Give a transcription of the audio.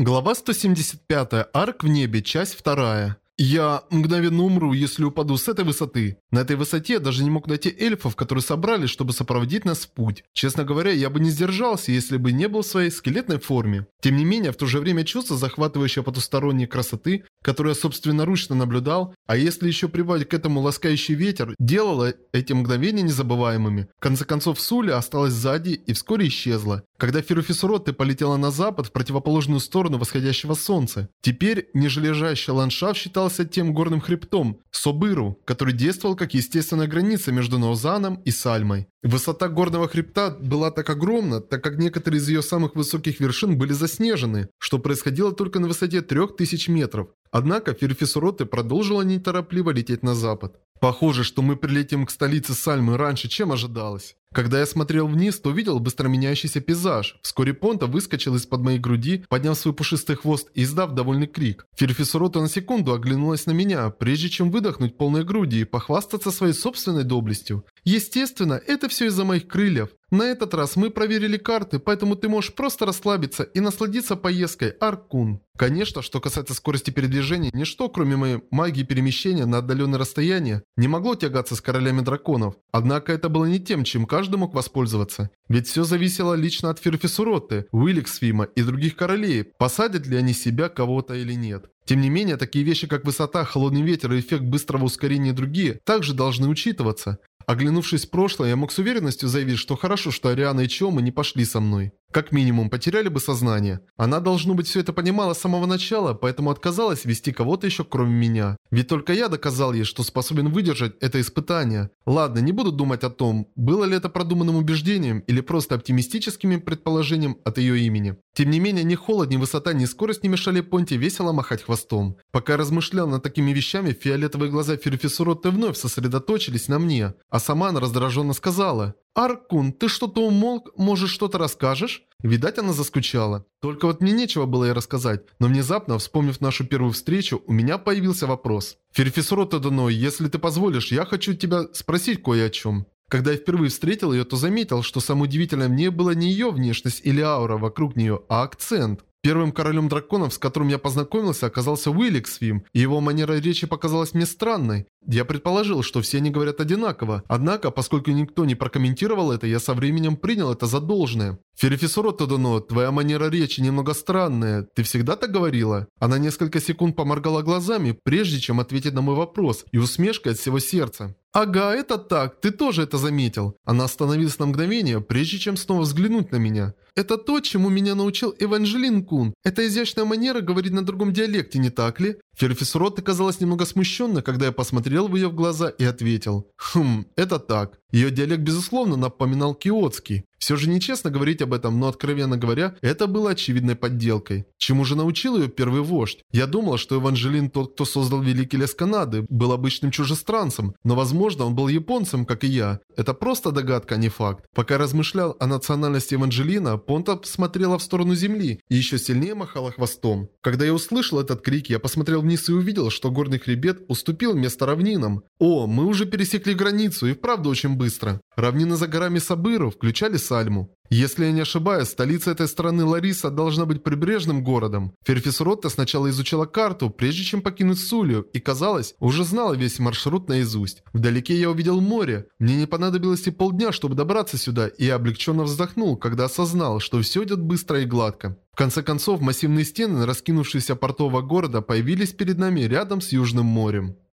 Глава 175. Арк в небе. Часть 2. Я мгновенно умру, если упаду с этой высоты. На этой высоте я даже не мог найти эльфов, которые собрались, чтобы сопроводить нас в путь. Честно говоря, я бы не сдержался, если бы не был в своей скелетной форме. Тем не менее, в то же время чувство захватывающее потусторонней красоты, которое я собственноручно наблюдал, а если еще прибавить к этому ласкающий ветер, делало эти мгновения незабываемыми. В конце концов, Суля осталась сзади и вскоре исчезла. Когда Фируфисуротте полетела на запад в противоположную сторону восходящего солнца, теперь нижележащий ландшафт считался тем горным хребтом, Собыру, который действовал как естественная граница между Наузаном и Сальмой. Высота горного хребта была так огромна, так как некоторые из ее самых высоких вершин были заснежены, что происходило только на высоте 3000 метров. Однако Ферфисуроте продолжила неторопливо лететь на запад. Похоже, что мы прилетим к столице Сальмы раньше, чем ожидалось. Когда я смотрел вниз, то увидел быстро меняющийся пейзаж. Вскоре Понта выскочил из-под моей груди, подняв свой пушистый хвост и издав довольный крик. Ферфисурота на секунду оглянулась на меня, прежде чем выдохнуть полной груди и похвастаться своей собственной доблестью. Естественно, это все из-за моих крыльев. На этот раз мы проверили карты, поэтому ты можешь просто расслабиться и насладиться поездкой, Аркун. Конечно, что касается скорости передвижения, ничто, кроме моей магии перемещения на отдаленное расстояние, не могло тягаться с королями драконов. Однако это было не тем, чем каждый мог воспользоваться. Ведь все зависело лично от Ферфисуроты, Уилликсвима и других королей, посадят ли они себя кого-то или нет. Тем не менее, такие вещи, как высота, холодный ветер и эффект быстрого ускорения и другие, также должны учитываться. Оглянувшись в прошлое, я мог с уверенностью заявить, что хорошо, что Ариана и Чома не пошли со мной. Как минимум, потеряли бы сознание. Она, должно быть, все это понимала с самого начала, поэтому отказалась вести кого-то еще кроме меня. Ведь только я доказал ей, что способен выдержать это испытание. Ладно, не буду думать о том, было ли это продуманным убеждением или просто оптимистическим предположением от ее имени. Тем не менее, ни холод, ни высота, ни скорость не мешали Понте весело махать хвостом. Пока размышлял над такими вещами, фиолетовые глаза Ферфисуроты вновь сосредоточились на мне, а сама она раздраженно сказала «Аркун, ты что-то умолк? Может, что-то расскажешь?» Видать, она заскучала. Только вот мне нечего было ей рассказать, но внезапно, вспомнив нашу первую встречу, у меня появился вопрос. «Ферфисуро Тадано, если ты позволишь, я хочу тебя спросить кое о чем». Когда я впервые встретил ее, то заметил, что самое удивительное мне было не ее внешность или аура вокруг нее, а акцент. Первым королем драконов, с которым я познакомился, оказался Уилликсвим, и его манера речи показалась мне странной. Я предположил, что все они говорят одинаково, однако, поскольку никто не прокомментировал это, я со временем принял это за должное. «Ферифисуро Тодоно, твоя манера речи немного странная. Ты всегда так говорила?» Она несколько секунд поморгала глазами, прежде чем ответить на мой вопрос, и усмешкой от всего сердца. «Ага, это так, ты тоже это заметил». Она остановилась на мгновение, прежде чем снова взглянуть на меня. «Это то, чему меня научил Эванжелин Кун. Это изящная манера говорить на другом диалекте, не так ли?» Ферфис Рот оказалась немного смущенной, когда я посмотрел в ее глаза и ответил. «Хм, это так. Ее диалект, безусловно, напоминал киотский. Все же нечестно говорить об этом, но, откровенно говоря, это было очевидной подделкой. Чему же научил ее первый вождь? Я думал, что Эванжелин, тот, кто создал Великий Лес Канады, был обычным чужестранцем, но, возможно, он был японцем, как и я. Это просто догадка, а не факт. Пока размышлял о национальности Эванжелина, Понта смотрела в сторону земли и еще сильнее махала хвостом. Когда я услышал этот крик, я посмотрел вниз и увидел, что горный хребет уступил место равнинам. О, мы уже пересекли границу и вправду очень быстро. Равнины за горами Сабыру включали Сальму. Если я не ошибаюсь, столица этой страны Лариса должна быть прибрежным городом. Ферфис Ротта сначала изучала карту, прежде чем покинуть Сулию, и, казалось, уже знала весь маршрут наизусть. Вдалеке я увидел море. Мне не понадобилось и полдня, чтобы добраться сюда, и я облегченно вздохнул, когда осознал, что все идет быстро и гладко. В конце концов, массивные стены раскинувшегося портового города появились перед нами рядом с Южным морем.